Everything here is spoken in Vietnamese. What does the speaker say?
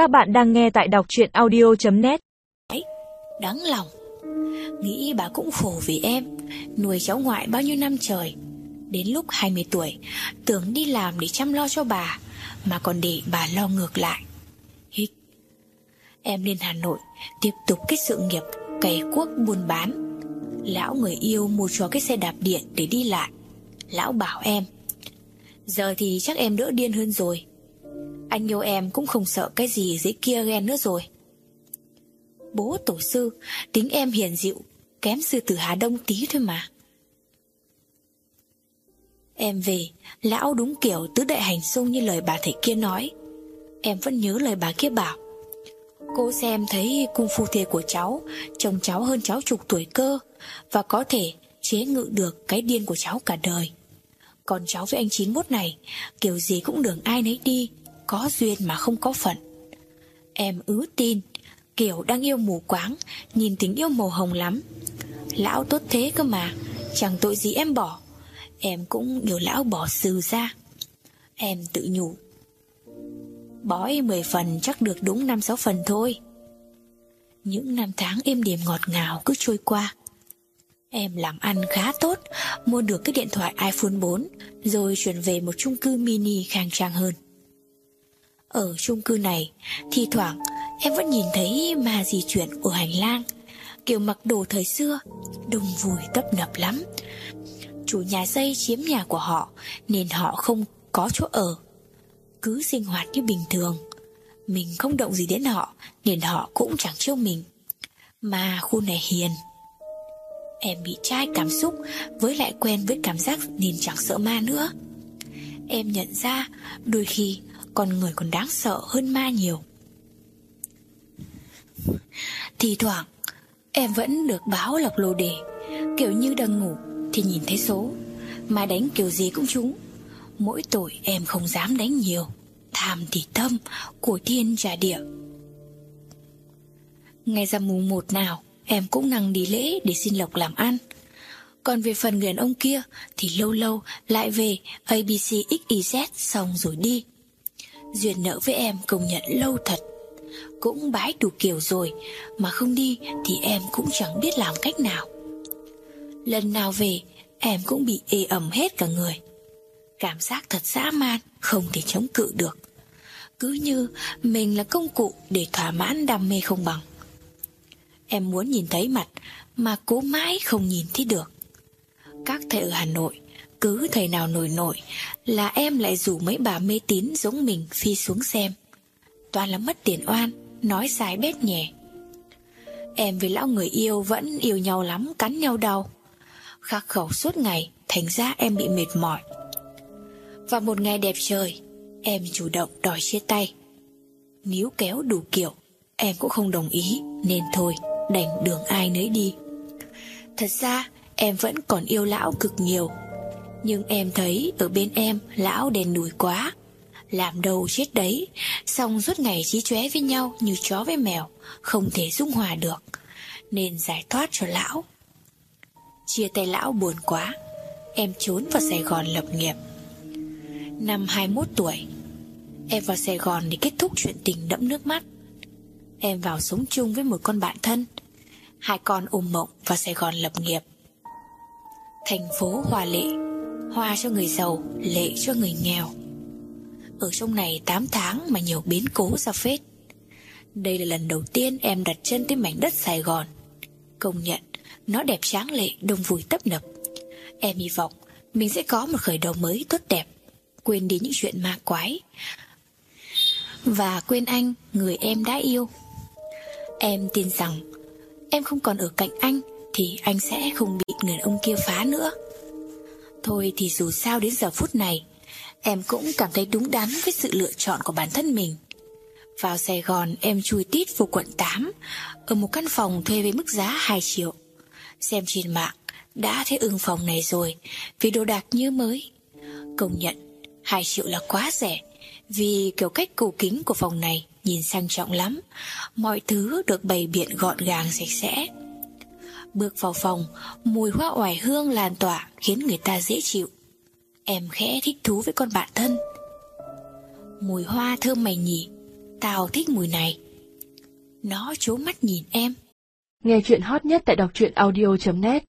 Các bạn đang nghe tại đọc chuyện audio.net Đáng lòng. Nghĩ bà cũng khổ vì em, Nuôi cháu ngoại bao nhiêu năm trời. Đến lúc 20 tuổi, Tưởng đi làm để chăm lo cho bà, Mà còn để bà lo ngược lại. Hích, Em lên Hà Nội Tiếp tục cái sự nghiệp cày cuốc buôn bán. Lão người yêu mua cho cái xe đạp điện để đi lại. Lão bảo em, Giờ thì chắc em đỡ điên hơn rồi. Anh yêu em cũng không sợ cái gì dưới kia ghen nữa rồi. Bố tổ sư, Tính em hiền dịu, Kém sư tử Hà Đông tí thôi mà. Em về, Lão đúng kiểu tứ đại hành xung như lời bà thầy kia nói. Em vẫn nhớ lời bà kia bảo. Cô xem thấy cung phu thê của cháu Chồng cháu hơn cháu chục tuổi cơ, Và có thể chế ngự được cái điên của cháu cả đời. Còn cháu với anh 91 này, Kiểu gì cũng đường ai nấy đi có duyên mà không có phận. Em ứ tin, Kiểu đang yêu mù quáng, Nhìn tình yêu màu hồng lắm. Lão tốt thế cơ mà, Chẳng tội gì em bỏ. Em cũng điều lão bỏ sừ ra. Em tự nhủ, Bói 10 phần chắc được đúng 5-6 phần thôi. Những năm tháng êm đềm ngọt ngào cứ trôi qua. Em làm ăn khá tốt, Mua được cái điện thoại iPhone 4 Rồi chuyển về một chung cư mini khang trang hơn. Ở chung cư này Thì thoảng em vẫn nhìn thấy ma di chuyển ở hành lang. Kiểu mặc đồ thời xưa, Đông vui tấp nập lắm. Chủ nhà xây chiếm nhà của họ, Nên họ không có chỗ ở. Cứ sinh hoạt như bình thường. Mình không động gì đến họ, Nên họ cũng chẳng trêu mình. Mà khu này hiền. Em bị trai cảm xúc, Với lại quen với cảm giác Nên chẳng sợ ma nữa. Em nhận ra, đôi khi con người còn đáng sợ hơn ma nhiều. Thì thoảng, Em vẫn được báo lọc lô đề, Kiểu như đang ngủ Thì nhìn thấy số, Mà đánh kiểu gì cũng trúng. Mỗi tội em không dám đánh nhiều, Tham thì tâm Của thiên trả địa. Ngày ra mùng một nào, Em cũng năng đi lễ để xin lộc làm ăn. Còn về phần người đàn ông kia Thì lâu lâu lại về ABC XYZ xong rồi đi. Duyên nợ với em công nhận lâu thật. Cũng bái đủ kiểu rồi, Mà không đi thì em cũng chẳng biết làm cách nào. Lần nào về, Em cũng bị ê ẩm hết cả người. Cảm giác thật dã man, Không thể chống cự được. Cứ như mình là công cụ Để thỏa mãn đam mê không bằng. Em muốn nhìn thấy mặt, Mà cố mãi không nhìn thấy được. Các thầy ở Hà Nội cứ thầy nào nổi nổi Là em lại rủ mấy bà mê tín Giống mình phi xuống xem. Toàn là mất tiền oan, Nói sai bét nhẹ. Em với lão người yêu vẫn yêu nhau lắm, Cắn nhau đau. Khắc khẩu suốt ngày, Thành ra em bị mệt mỏi. Và một ngày đẹp trời, Em chủ động đòi chia tay. Níu kéo đủ kiểu, Em cũng không đồng ý, Nên thôi, đành đường ai nấy đi. Thật ra, em vẫn còn yêu lão cực nhiều. Nhưng em thấy ở bên em, Lão đèn đuổi quá. Làm đầu chết đấy. Xong suốt ngày chí chóe với nhau Như chó với mèo, Không thể dung hòa được. Nên giải thoát cho lão. Chia tay lão buồn quá. Em trốn vào Sài Gòn lập nghiệp. Năm 21 tuổi, Em vào Sài Gòn để kết thúc chuyện tình đẫm nước mắt. Em vào sống chung với một con bạn thân. Hai con ôm mộng vào Sài Gòn lập nghiệp. Thành phố hòa lệ. Hoa cho người giàu, Lệ cho người nghèo. Ở trong này 8 tháng mà nhiều biến cố ra phết. Đây là lần đầu tiên em đặt chân tới mảnh đất Sài Gòn. Công nhận, Nó đẹp tráng lệ, đông vui tấp nập. Em hy vọng Mình sẽ có một khởi đầu mới tốt đẹp. Quên đi những chuyện ma quái. Và quên anh, người em đã yêu. Em tin rằng, em không còn ở cạnh anh thì anh sẽ không bị người ông kia phá nữa thôi thì dù sao đến giờ phút này, em cũng cảm thấy đúng đắn với sự lựa chọn của bản thân mình. Vào Sài Gòn, em chui tít vô quận 8 Ở một căn phòng thuê với mức giá 2 triệu. Xem trên mạng, Đã thấy ưng phòng này rồi, Vì đồ đạc như mới. Công nhận 2 triệu là quá rẻ, Vì kiểu cách cầu kính của phòng này Nhìn sang trọng lắm. Mọi thứ được bày biện gọn gàng, sạch sẽ. Bước vào phòng, Mùi hoa oải hương lan tỏa Khiến người ta dễ chịu Em khẽ thích thú với con bạn thân Mùi hoa thơm mày nhỉ, Tao thích mùi này. Nó chố mắt nhìn em. Nghe chuyện hot nhất tại đọc truyện audio.net